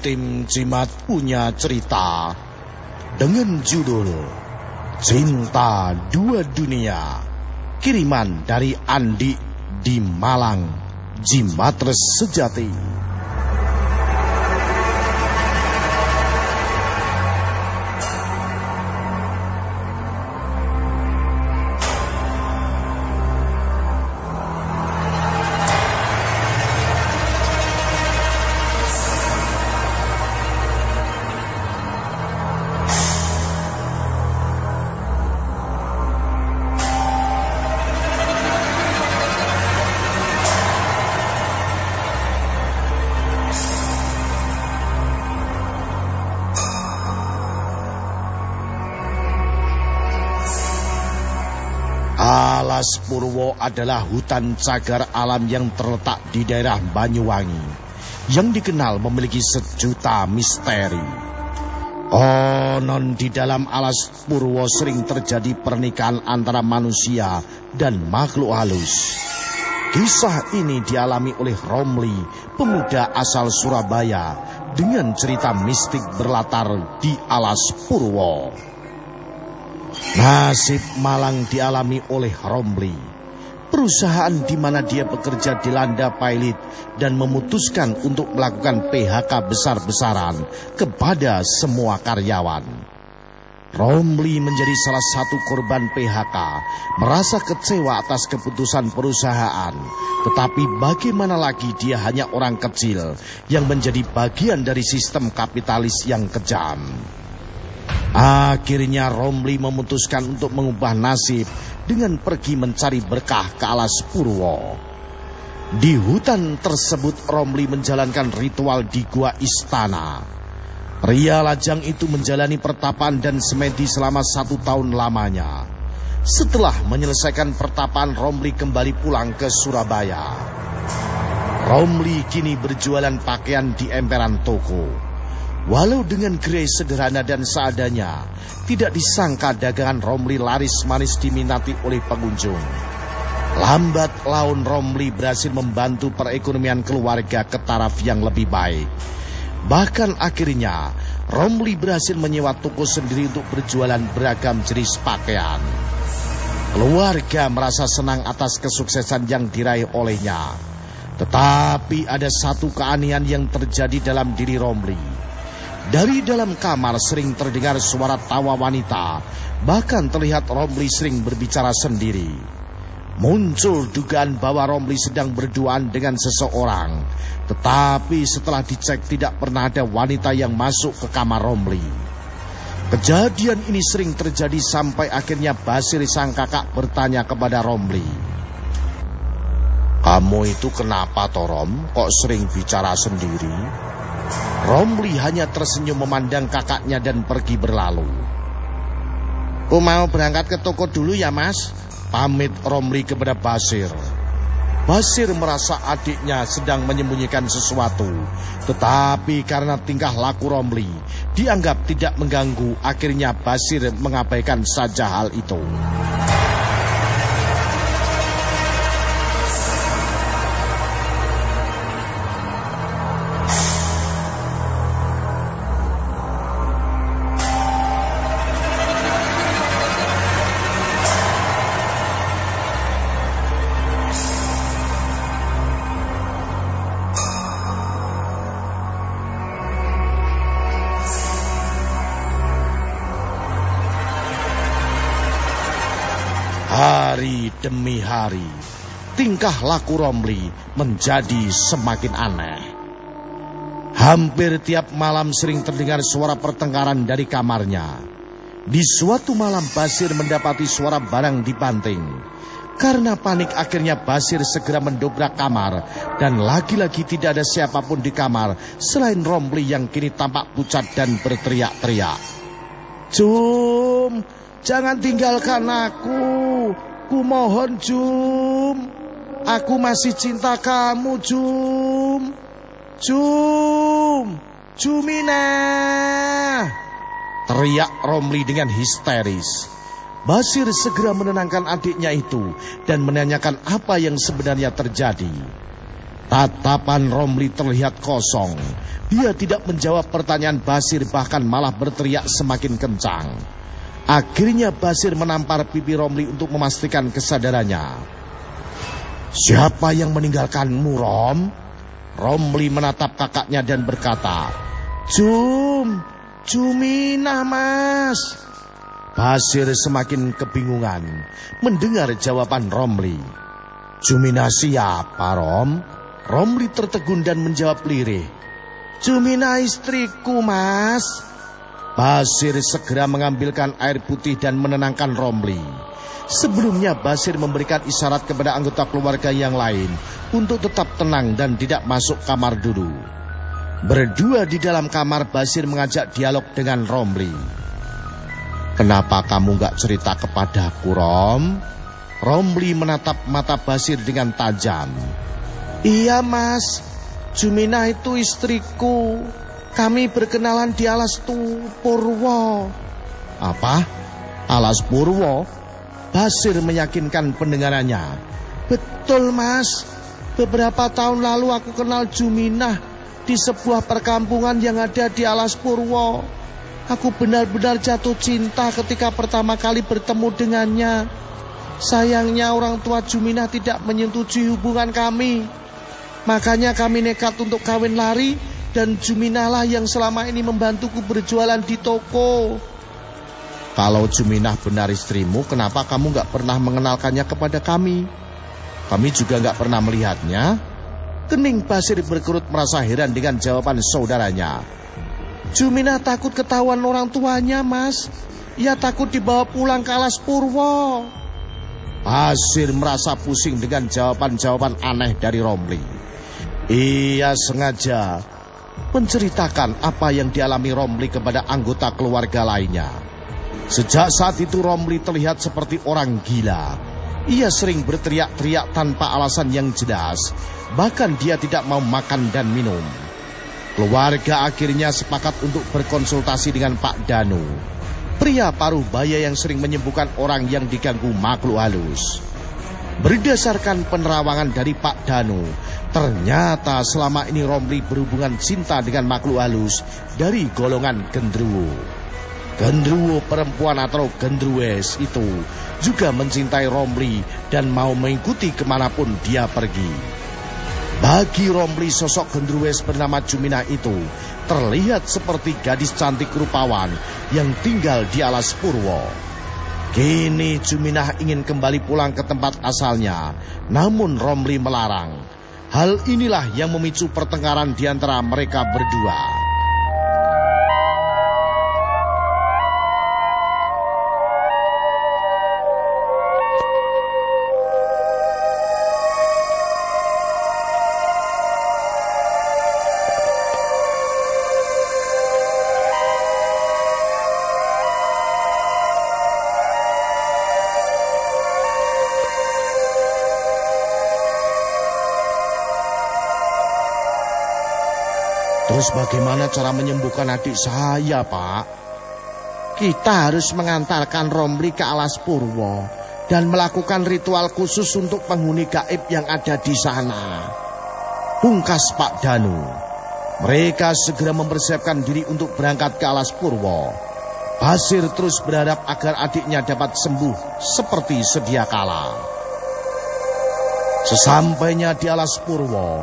Tim Cimat punya cerita dengan judul Cinta Dua Dunia. Kiriman dari Andi di Malang, Jimatres Sejati. Alas Purwo adalah hutan cagar alam yang terletak di daerah Banyuwangi yang dikenal memiliki sejuta misteri. Konon di dalam alas Purwo sering terjadi pernikahan antara manusia dan makhluk halus. Kisah ini dialami oleh Romli, pemuda asal Surabaya, dengan cerita mistik berlatar di alas Purwo. Nasib malang dialami oleh Romli. Perusahaan di mana dia bekerja dilanda pailit dan memutuskan untuk melakukan PHK besar-besaran kepada semua karyawan. Romli menjadi salah satu korban PHK, merasa kecewa atas keputusan perusahaan. Tetapi bagaimana lagi dia hanya orang kecil yang menjadi bagian dari sistem kapitalis yang kejam. Akhirnya Romli memutuskan untuk mengubah nasib dengan pergi mencari berkah ke alas Purwo. Di hutan tersebut Romli menjalankan ritual di gua istana. Pria lajang itu menjalani pertapaan dan semedi selama satu tahun lamanya. Setelah menyelesaikan pertapaan Romli kembali pulang ke Surabaya. Romli kini berjualan pakaian di emperan toko. Walau dengan gerai sederhana dan seadanya, tidak disangka dagangan Romli laris manis diminati oleh pengunjung. Lambat laun Romli berhasil membantu perekonomian keluarga ke taraf yang lebih baik. Bahkan akhirnya Romli berhasil menyewa toko sendiri untuk berjualan beragam jenis pakaian. Keluarga merasa senang atas kesuksesan yang diraih olehnya. Tetapi ada satu keanehan yang terjadi dalam diri Romli. Dari dalam kamar sering terdengar suara tawa wanita, bahkan terlihat Romli sering berbicara sendiri. Muncul dugaan bahwa Romli sedang berduaan dengan seseorang, tetapi setelah dicek tidak pernah ada wanita yang masuk ke kamar Romli. Kejadian ini sering terjadi sampai akhirnya Basir sang kakak bertanya kepada Romli. Kamu itu kenapa Torom kok sering bicara sendiri? Romli hanya tersenyum memandang kakaknya dan pergi berlalu. Ku mau berangkat ke toko dulu ya mas, pamit Romli kepada Basir. Basir merasa adiknya sedang menyembunyikan sesuatu, tetapi karena tingkah laku Romli dianggap tidak mengganggu, akhirnya Basir mengabaikan saja hal itu. Hari, tingkah laku Romli menjadi semakin aneh. Hampir tiap malam sering terdengar suara pertengkaran dari kamarnya. Di suatu malam Basir mendapati suara barang dibanting. Karena panik akhirnya Basir segera mendobrak kamar dan lagi-lagi tidak ada siapa pun di kamar selain Romli yang kini tampak pucat dan berteriak-teriak. Jum, jangan tinggalkan aku. Ku mohon Jum. Aku masih cinta kamu Jum. Jum. Jumina. Teriak Romli dengan histeris. Basir segera menenangkan adiknya itu Dan menanyakan apa yang sebenarnya terjadi. Tatapan Romli terlihat kosong. Dia tidak menjawab pertanyaan Basir bahkan malah berteriak semakin kencang. Akhirnya Basir menampar pipi Romli untuk memastikan kesadarannya. Siapa yang meninggalkanmu Rom? Romli menatap kakaknya dan berkata, Jum, Jumina mas. Basir semakin kebingungan mendengar jawaban Romli. Jumina siapa Rom? Romli tertegun dan menjawab lirih. Jumina istriku, mas. Basir segera mengambilkan air putih dan menenangkan Romli. Sebelumnya Basir memberikan isyarat kepada anggota keluarga yang lain untuk tetap tenang dan tidak masuk kamar dulu. Berdua di dalam kamar Basir mengajak dialog dengan Romli. Kenapa kamu gak cerita kepadaku Rom? Romli menatap mata Basir dengan tajam. Iya mas, Jumina itu istriku. Kami berkenalan di Alas Tu Purwo. Apa? Alas Purwo? Basir meyakinkan pendengarannya. Betul mas, beberapa tahun lalu aku kenal Juminah di sebuah perkampungan yang ada di Alas Purwo. Aku benar-benar jatuh cinta ketika pertama kali bertemu dengannya. Sayangnya orang tua Juminah tidak menyetujui hubungan kami. Makanya kami nekat untuk kawin lari dan Juminalah yang selama ini membantuku berjualan di toko. Kalau Juminah benar istrimu, kenapa kamu gak pernah mengenalkannya kepada kami? Kami juga gak pernah melihatnya. Kening Basir berkerut merasa heran dengan jawaban saudaranya. Juminah takut ketahuan orang tuanya, mas. Ia takut dibawa pulang ke alas Purwo. Basir merasa pusing dengan jawaban-jawaban aneh dari Romli. Ia sengaja menceritakan apa yang dialami Romli kepada anggota keluarga lainnya. Sejak saat itu Romli terlihat seperti orang gila. Ia sering berteriak-teriak tanpa alasan yang jelas. Bahkan dia tidak mau makan dan minum. Keluarga akhirnya sepakat untuk berkonsultasi dengan Pak Danu. Pria paruh baya yang sering menyembuhkan orang yang diganggu makhluk halus. Berdasarkan penerawangan dari Pak Danu, ternyata selama ini Romli berhubungan cinta dengan makhluk halus dari golongan gendruwo. Gendruwo perempuan atau gendruwes itu juga mencintai Romli dan mau mengikuti ke mana pun dia pergi. Bagi Romli sosok gendruwes bernama Jumina itu terlihat seperti gadis cantik rupawan yang tinggal di alas Purwo. Kini Juminah ingin kembali pulang ke tempat asalnya, namun Romli melarang. Hal inilah yang memicu pertengkaran di antara mereka berdua. Terus bagaimana cara menyembuhkan adik saya, Pak? Kita harus mengantarkan Romli ke alas Purwo dan melakukan ritual khusus untuk penghuni gaib yang ada di sana. Pungkas Pak Danu. Mereka segera mempersiapkan diri untuk berangkat ke alas Purwo. Basir terus berharap agar adiknya dapat sembuh seperti sedia kala. Sesampainya di alas Purwo,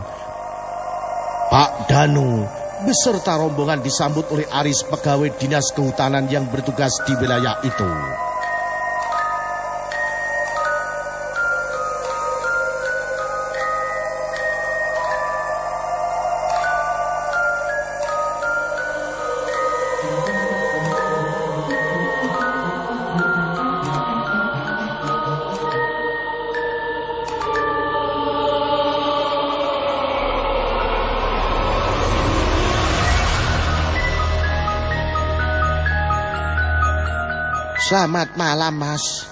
Pak Danu beserta rombongan disambut oleh Aris pegawai dinas kehutanan yang bertugas di wilayah itu. Selamat malam, Mas.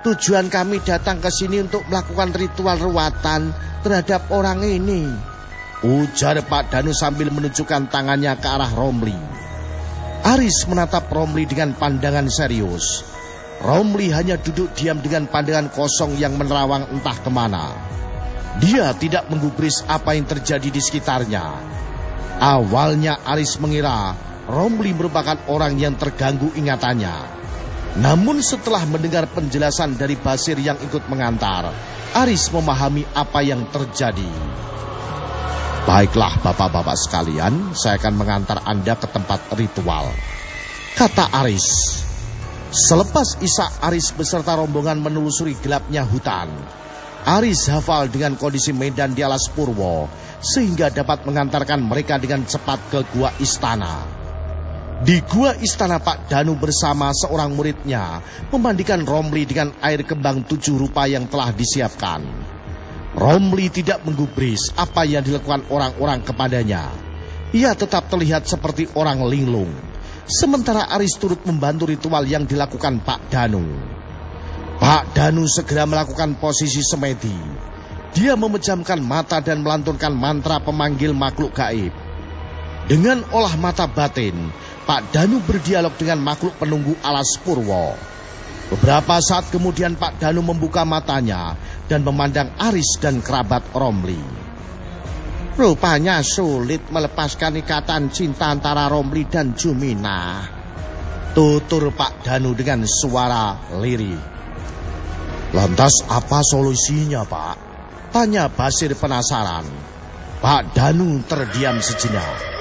Tujuan kami datang ke sini untuk melakukan ritual ruatan terhadap orang ini. Ujar Pak Danu sambil menunjukkan tangannya ke arah Romli. Aris menatap Romli dengan pandangan serius. Romli hanya duduk diam dengan pandangan kosong yang menerawang entah ke mana. Dia tidak menggubris apa yang terjadi di sekitarnya. Awalnya Aris mengira Romli merupakan orang yang terganggu ingatannya. Namun setelah mendengar penjelasan dari Basir yang ikut mengantar, Aris memahami apa yang terjadi. Baiklah bapak-bapak sekalian, saya akan mengantar Anda ke tempat ritual. Kata Aris. Selepas Isa Aris beserta rombongan menelusuri gelapnya hutan, Aris hafal dengan kondisi medan di alas Purwo sehingga dapat mengantarkan mereka dengan cepat ke gua istana. Di gua istana Pak Danu bersama seorang muridnya memandikan Romli dengan air kembang tujuh rupa yang telah disiapkan. Romli tidak menggubris apa yang dilakukan orang-orang kepadanya. Ia tetap terlihat seperti orang linglung. Sementara Aris turut membantu ritual yang dilakukan Pak Danu. Pak Danu segera melakukan posisi semedi. Dia memejamkan mata dan melantunkan mantra pemanggil makhluk gaib. Dengan olah mata batin, Pak Danu berdialog dengan makhluk penunggu alas Purwo. Beberapa saat kemudian Pak Danu membuka matanya dan memandang Aris dan kerabat Romli. Rupanya sulit melepaskan ikatan cinta antara Romli dan Jumina. Tutur Pak Danu dengan suara lirih. Lantas apa solusinya pak? Tanya Basir penasaran. Pak Danu terdiam sejenak.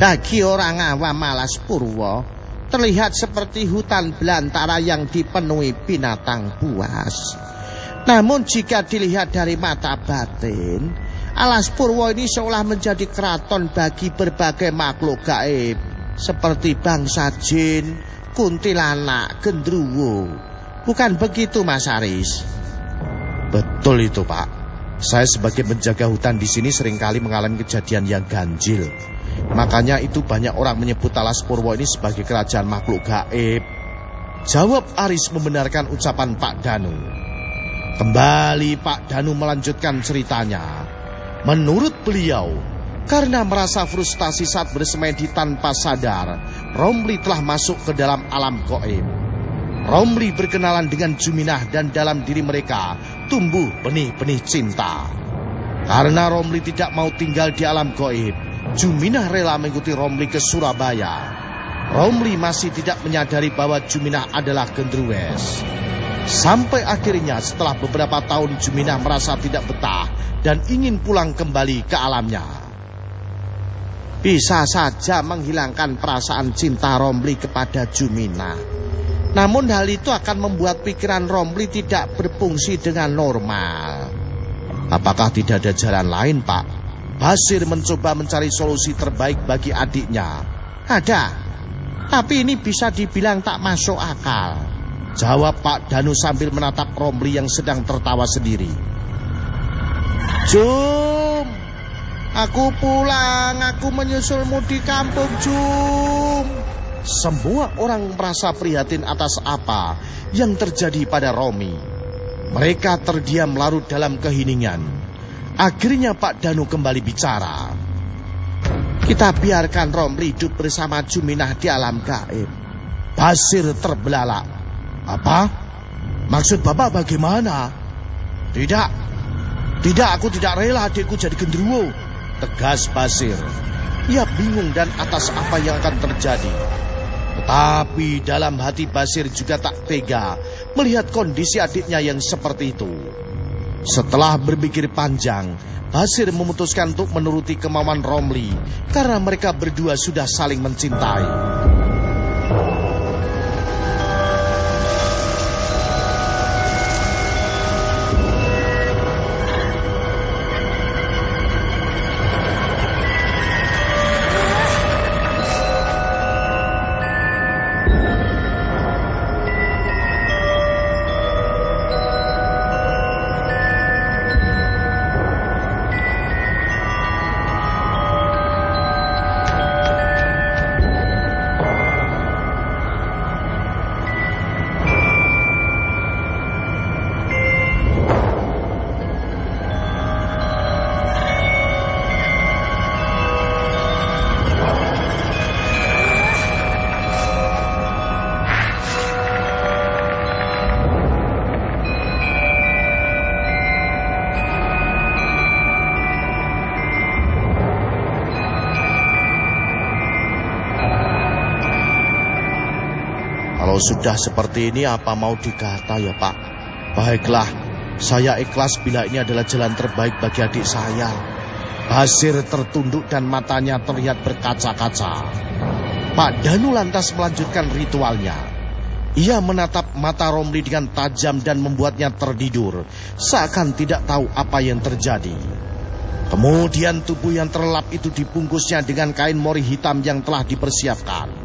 Bagi orang awam malas purwo, terlihat seperti hutan belantara yang dipenuhi binatang buas. Namun jika dilihat dari mata batin, alas purwo ini seolah menjadi keraton bagi berbagai makhluk gaib. Seperti bangsa jin, kuntilanak, gendruwo. Bukan begitu Mas Aris? Betul itu Pak. Saya sebagai penjaga hutan di sini sering kali mengalami kejadian yang ganjil. Makanya itu banyak orang menyebut Talas Purwo ini sebagai kerajaan makhluk gaib. Jawab Aris membenarkan ucapan Pak Danu. Kembali Pak Danu melanjutkan ceritanya. Menurut beliau, karena merasa frustasi saat bersemedi tanpa sadar, Romli telah masuk ke dalam alam goib. Romli berkenalan dengan Juminah dan dalam diri mereka tumbuh benih-benih cinta. Karena Romli tidak mau tinggal di alam goib, Juminah rela mengikuti Romli ke Surabaya. Romli masih tidak menyadari bahwa Juminah adalah gendruwes. Sampai akhirnya setelah beberapa tahun Juminah merasa tidak betah dan ingin pulang kembali ke alamnya. Bisa saja menghilangkan perasaan cinta Romli kepada Juminah. Namun hal itu akan membuat pikiran Romli tidak berfungsi dengan normal. Apakah tidak ada jalan lain, Pak? Basir mencoba mencari solusi terbaik bagi adiknya. Ada, tapi ini bisa dibilang tak masuk akal. Jawab Pak Danu sambil menatap Romli yang sedang tertawa sendiri. Jum, aku pulang, aku menyusulmu di kampung Jum. Semua orang merasa prihatin atas apa yang terjadi pada Romi. Mereka terdiam larut dalam keheningan. Akhirnya Pak Danu kembali bicara. Kita biarkan Romli hidup bersama Juminah di alam gaib. Basir terbelalak. Apa? Maksud Bapak bagaimana? Tidak. Tidak, aku tidak rela adikku jadi gendruwo. Tegas Basir. Ia bingung dan atas apa yang akan terjadi. Tetapi dalam hati Basir juga tak tega melihat kondisi adiknya yang seperti itu. Setelah berpikir panjang, Basir memutuskan untuk menuruti kemauan Romli karena mereka berdua sudah saling mencintai. Kalau sudah seperti ini apa mau dikata ya Pak? Baiklah, saya ikhlas bila ini adalah jalan terbaik bagi adik saya. Basir tertunduk dan matanya terlihat berkaca-kaca. Pak Danu lantas melanjutkan ritualnya. Ia menatap mata Romli dengan tajam dan membuatnya tertidur, seakan tidak tahu apa yang terjadi. Kemudian tubuh yang terlelap itu dibungkusnya dengan kain mori hitam yang telah dipersiapkan.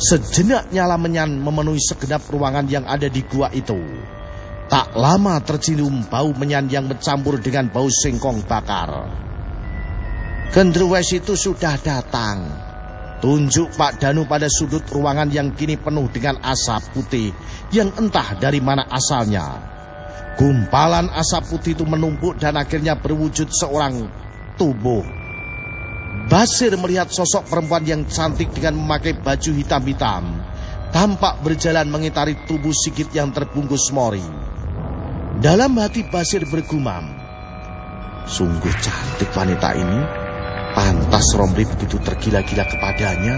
Sejenak nyala menyan memenuhi segenap ruangan yang ada di gua itu. Tak lama tercium bau menyan yang mencampur dengan bau singkong bakar. Gendruwes itu sudah datang. Tunjuk Pak Danu pada sudut ruangan yang kini penuh dengan asap putih yang entah dari mana asalnya. Gumpalan asap putih itu menumpuk dan akhirnya berwujud seorang tubuh. Basir melihat sosok perempuan yang cantik dengan memakai baju hitam-hitam. Tampak berjalan mengitari tubuh Sigit yang terbungkus mori. Dalam hati Basir bergumam. Sungguh cantik wanita ini. Pantas Romli begitu tergila-gila kepadanya.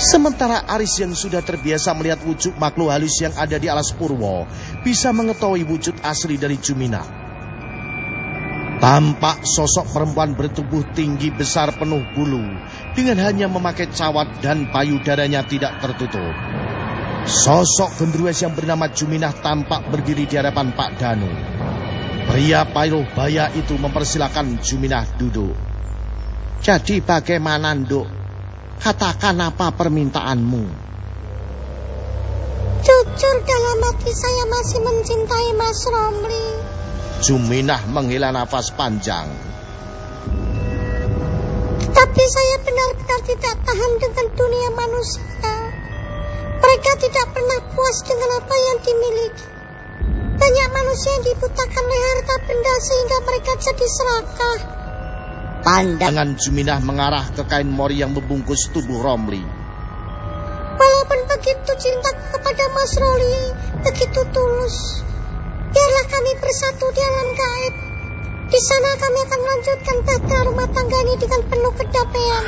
Sementara Aris yang sudah terbiasa melihat wujud makhluk halus yang ada di alas Purwo bisa mengetahui wujud asli dari Jumina. Tampak sosok perempuan bertubuh tinggi besar penuh bulu dengan hanya memakai cawat dan payudaranya tidak tertutup. Sosok gendrues yang bernama Juminah tampak berdiri di hadapan Pak Danu. Pria payuh baya itu mempersilahkan Juminah duduk. Jadi bagaimana, Nduk? Katakan apa permintaanmu. Jujur dalam hati saya masih mencintai Mas Romli. Juminah menghela nafas panjang. Tetapi saya benar-benar tidak tahan dengan dunia manusia. Mereka tidak pernah puas dengan apa yang dimiliki. Banyak manusia yang dibutakan oleh harta benda sehingga mereka jadi serakah. Pandangan Juminah mengarah ke kain mori yang membungkus tubuh Romli. Walaupun begitu cinta kepada Mas Roli begitu tulus. Biarlah kami bersatu di alam gaib. Di sana kami akan melanjutkan bahtera rumah tangga ini dengan penuh kedamaian.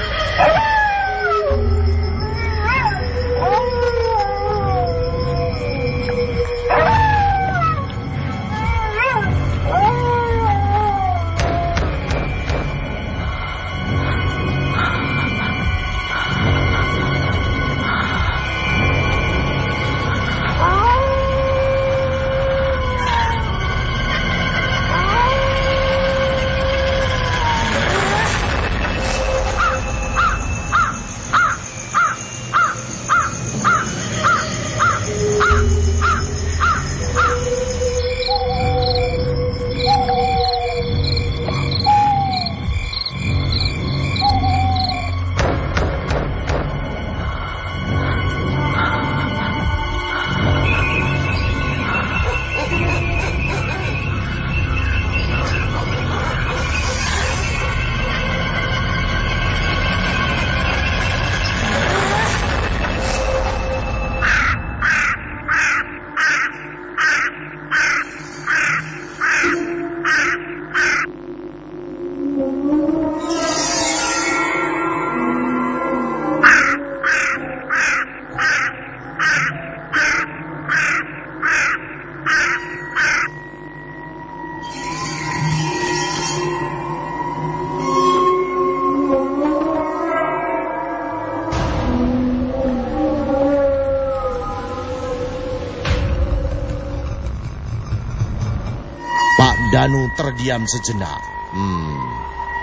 Terdiam sejenak. Hmm,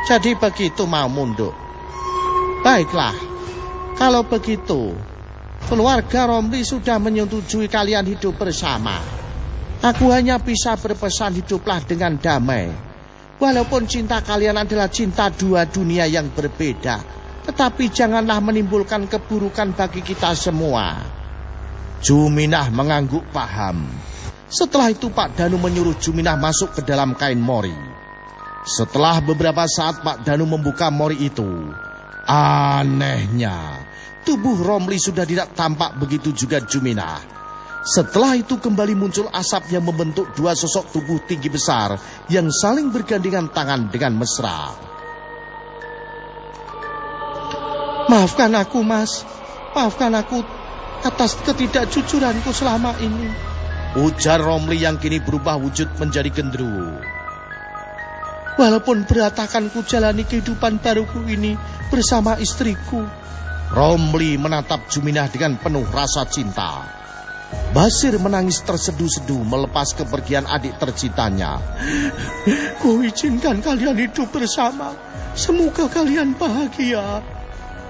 jadi begitu mau munduk. Baiklah, kalau begitu, keluarga Romli sudah menyetujui kalian hidup bersama. Aku hanya bisa berpesan hiduplah dengan damai. Walaupun cinta kalian adalah cinta dua dunia yang berbeda, tetapi janganlah menimbulkan keburukan bagi kita semua. Juminah mengangguk paham. Setelah itu Pak Danu menyuruh Juminah masuk ke dalam kain mori. Setelah beberapa saat Pak Danu membuka mori itu, anehnya tubuh Romli sudah tidak tampak begitu juga Juminah. Setelah itu kembali muncul asap yang membentuk dua sosok tubuh tinggi besar yang saling bergandengan tangan dengan mesra. Maafkan aku, Mas. Maafkan aku. atas ketidakjujuranku selama ini. Ujar Romli yang kini berubah wujud menjadi gendruwo. Walaupun berat akan ku jalani kehidupan baruku ini bersama istriku. Romli menatap Juminah dengan penuh rasa cinta. Basir menangis terseduh-seduh melepas kepergian adik tercintanya. Ku izinkan kalian hidup bersama. Semoga kalian bahagia.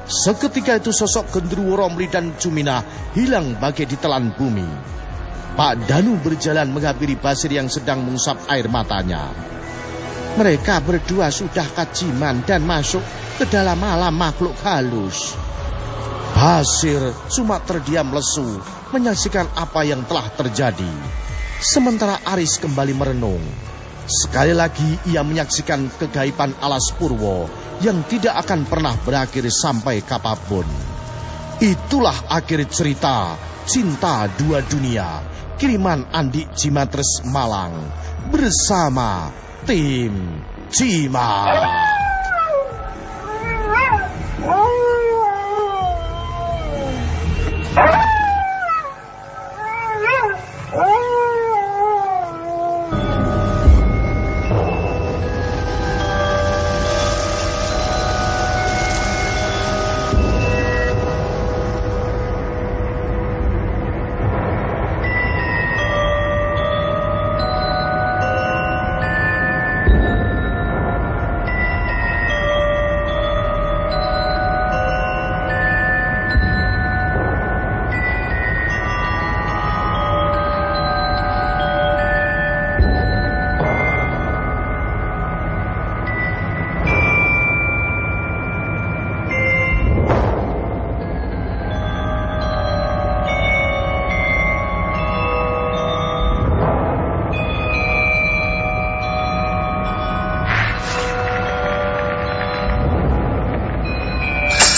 Seketika itu sosok gendruwo Romli dan Jumina hilang bagai ditelan bumi. Pak Danu berjalan menghampiri Basir yang sedang mengusap air matanya. Mereka berdua sudah kajiman dan masuk ke dalam alam makhluk halus. Basir cuma terdiam lesu menyaksikan apa yang telah terjadi. Sementara Aris kembali merenung. Sekali lagi ia menyaksikan kegaiban alas purwo yang tidak akan pernah berakhir sampai kapan pun. Itulah akhir cerita Cinta Dua Dunia kiriman Andi Jimatres Malang bersama tim Cimat.